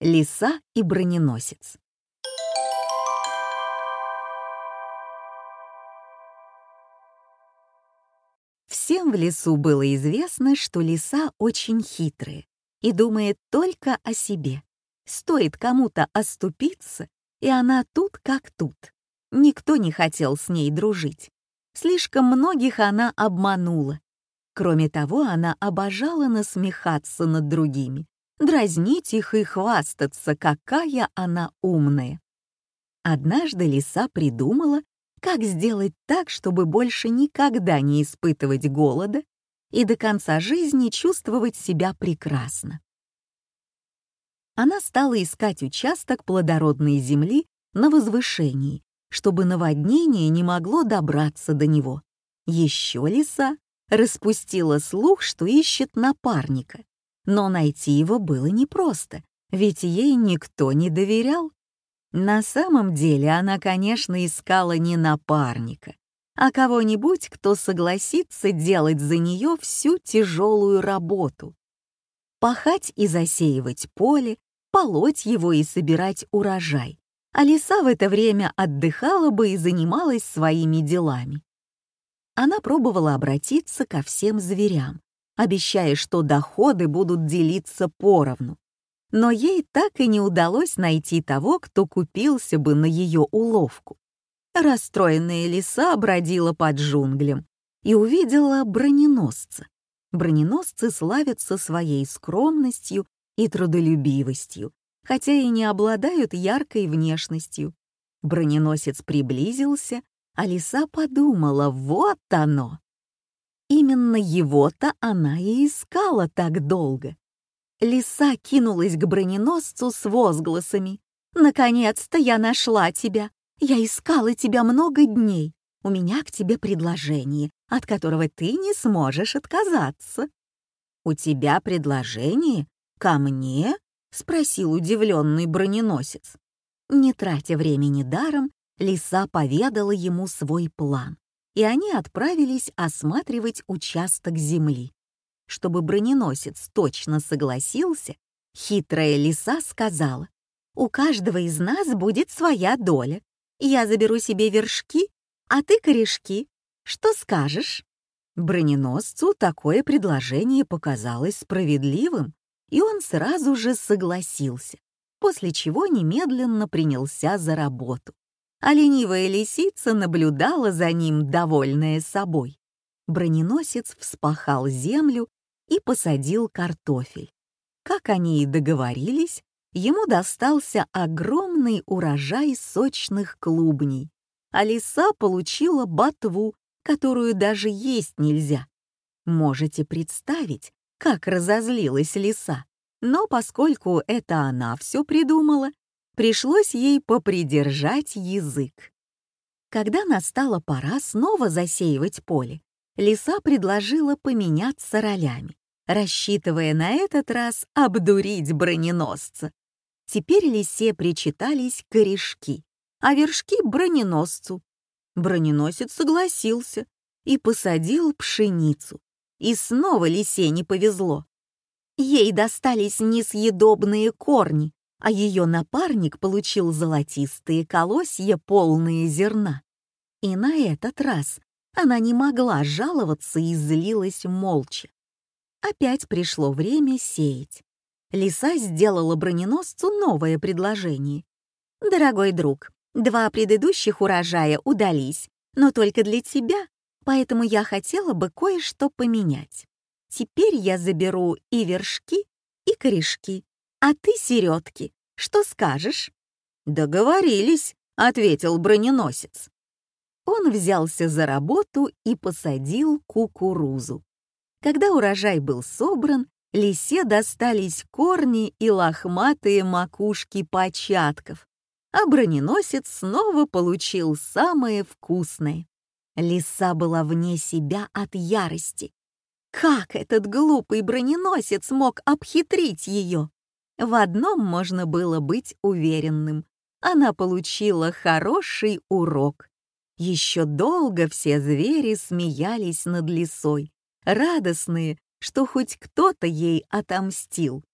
Лиса и броненосец. Всем в лесу было известно, что лиса очень хитрая и думает только о себе. Стоит кому-то оступиться, и она тут как тут. Никто не хотел с ней дружить. Слишком многих она обманула. Кроме того, она обожала насмехаться над другими, дразнить их и хвастаться, какая она умная. Однажды лиса придумала, как сделать так, чтобы больше никогда не испытывать голода и до конца жизни чувствовать себя прекрасно. Она стала искать участок плодородной земли на возвышении, чтобы наводнение не могло добраться до него. Еще лиса распустила слух, что ищет напарника, но найти его было непросто, ведь ей никто не доверял. На самом деле она, конечно, искала не напарника, а кого-нибудь, кто согласится делать за нее всю тяжелую работу. Пахать и засеивать поле, полоть его и собирать урожай. А лиса в это время отдыхала бы и занималась своими делами. Она пробовала обратиться ко всем зверям, обещая, что доходы будут делиться поровну. Но ей так и не удалось найти того, кто купился бы на ее уловку. Расстроенная лиса бродила под джунглем и увидела броненосца. Броненосцы славятся своей скромностью и трудолюбивостью, хотя и не обладают яркой внешностью. Броненосец приблизился, а лиса подумала, вот оно. Именно его-то она и искала так долго. Лиса кинулась к броненосцу с возгласами. «Наконец-то я нашла тебя! Я искала тебя много дней. У меня к тебе предложение, от которого ты не сможешь отказаться». «У тебя предложение? Ко мне?» — спросил удивленный броненосец. Не тратя времени даром, лиса поведала ему свой план и они отправились осматривать участок земли. Чтобы броненосец точно согласился, хитрая лиса сказала, «У каждого из нас будет своя доля. Я заберу себе вершки, а ты корешки. Что скажешь?» Броненосцу такое предложение показалось справедливым, и он сразу же согласился, после чего немедленно принялся за работу а ленивая лисица наблюдала за ним, довольная собой. Броненосец вспахал землю и посадил картофель. Как они и договорились, ему достался огромный урожай сочных клубней, а лиса получила ботву, которую даже есть нельзя. Можете представить, как разозлилась лиса. Но поскольку это она все придумала, пришлось ей попридержать язык. Когда настала пора снова засеивать поле, лиса предложила поменяться ролями, рассчитывая на этот раз обдурить броненосца. Теперь лисе причитались корешки, а вершки — броненосцу. Броненосец согласился и посадил пшеницу. И снова лисе не повезло. Ей достались несъедобные корни, а ее напарник получил золотистые колосья, полные зерна. И на этот раз она не могла жаловаться и злилась молча. Опять пришло время сеять. Лиса сделала броненосцу новое предложение. «Дорогой друг, два предыдущих урожая удались, но только для тебя, поэтому я хотела бы кое-что поменять. Теперь я заберу и вершки, и корешки, а ты середки. Что скажешь?» «Договорились», — ответил броненосец. Он взялся за работу и посадил кукурузу. Когда урожай был собран, лисе достались корни и лохматые макушки початков, а броненосец снова получил самое вкусное. Лиса была вне себя от ярости. Как этот глупый броненосец мог обхитрить ее? В одном можно было быть уверенным. Она получила хороший урок. Еще долго все звери смеялись над лисой, радостные, что хоть кто-то ей отомстил.